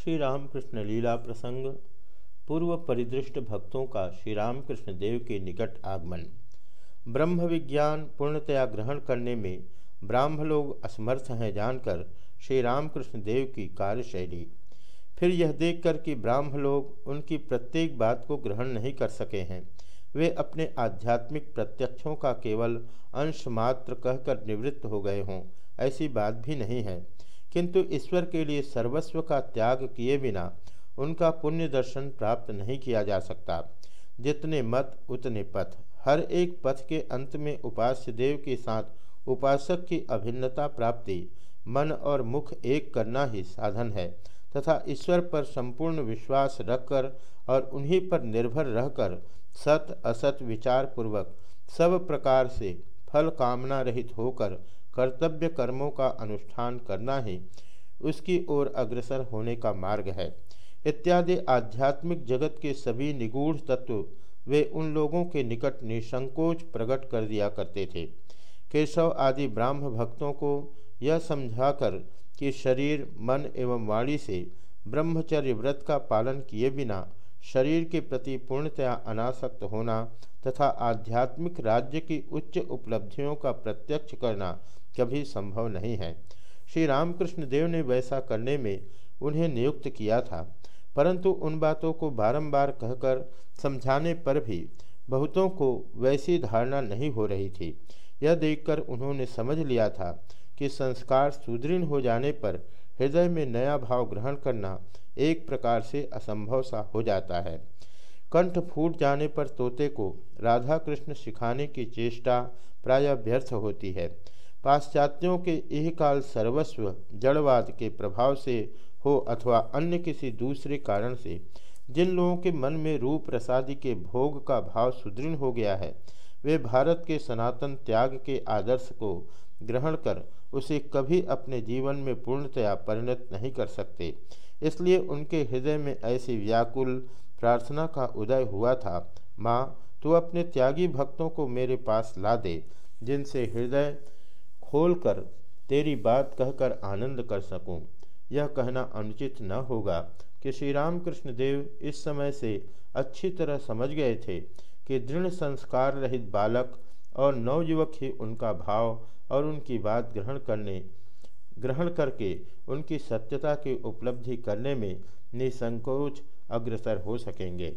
श्री रामकृष्ण लीला प्रसंग, पूर्व परिदृष्ट भक्तों का श्री रामकृष्ण देव के निकट आगमन। ब्रह्म विज्ञान पूर्णतया ग्रहण करने में ब्राह्म लोग असमर्थ हैं जानकर श्री रामकृष्ण देव की कार्यशैली। फिर यह देखकर कि ब्राह्म लोग उनकी प्रत्येक बात को ग्रहण नहीं कर सके हैं। वे अपने आध्यात्मिक प्रत्यक्षों का केवल अंश मात्र कहकर निवृत्त हो गए हों, ऐसी बात भी नहीं है। किंतु ईश्वर के लिए सर्वस्व का त्याग किए बिना उनका पुण्य दर्शन प्राप्त नहीं किया जा सकता। जितने मत, उतने पथ। हर एक पथ के अंत में उपास्य देव के साथ उपासक की अभिन्नता प्राप्ति, मन और मुख एक करना ही साधन है, तथा ईश्वर पर संपूर्ण विश्वास रखकर और उन्हीं पर निर्भर रहकर सत, असत विचार पूर्वक सब प्रकार से फल कामना रहित होकर कर्तव्य कर्मों का अनुष्ठान करना ही उसकी ओर अग्रसर होने का मार्ग है। इत्यादि आध्यात्मिक जगत के सभी निगूढ़ तत्व वे उन लोगों के निकट निसंकोच प्रकट कर दिया करते थे। केशव आदि ब्राह्म भक्तों को यह समझाकर कि शरीर, मन एवं वाणी से ब्रह्मचर्य व्रत का पालन किए बिना शरीर के प्रति पूर्णतया अनासक्त होना तथा आध्यात्मिक राज्य की उच्च उपलब्धियों का प्रत्यक्ष करना कभी संभव नहीं है। श्री रामकृष्ण देव ने वैसा करने में उन्हें नियुक्त किया था, परंतु उन बातों को बारंबार कहकर समझाने पर भी बहुतों को वैसी धारणा नहीं हो रही थी। यह देखकर उन्होंने समझ लिया था कि संस्कार सुदृढ़ हो जाने पर हृदय में नया भाव ग्रहण करना एक प्रकार से असंभव सा हो जाता है। कंठ फूट जाने पर तोते को राधा कृष्ण सिखाने की चेष्टा प्राय व्यर्थ होती है। पाश्चात्यों के यह काल सर्वस्व, जड़वाद के प्रभाव से हो अथवा अन्य किसी दूसरे कारण से, जिन लोगों के मन में रूप प्रसादी के भोग का भाव सुदृढ़ हो गया है, वे भारत के सनातन त्याग के आदर्श को ग्रहण कर उसे कभी अपने जीवन में पूर्णतया परिणत नहीं कर सकते इसलिए उनके हृदय में ऐसी व्याकुल प्रार्थना का उदय हुआ था, माँ, तू अपने त्यागी भक्तों को मेरे पास ला दे, जिनसे हृदय खोलकर तेरी बात कहकर आनंद कर सकूँ। यह कहना अनुचित न होगा कि श्री रामकृष्ण देव इस समय से अच्छी तरह समझ गए थे कि दृढ़ संस्कार रहित बालक और नवयुवक ही उनका भाव और उनकी बात ग्रहण करने, ग्रहण करके उनकी सत्यता की उपलब्धि करने में निसंकोच अग्रसर हो सकेंगे।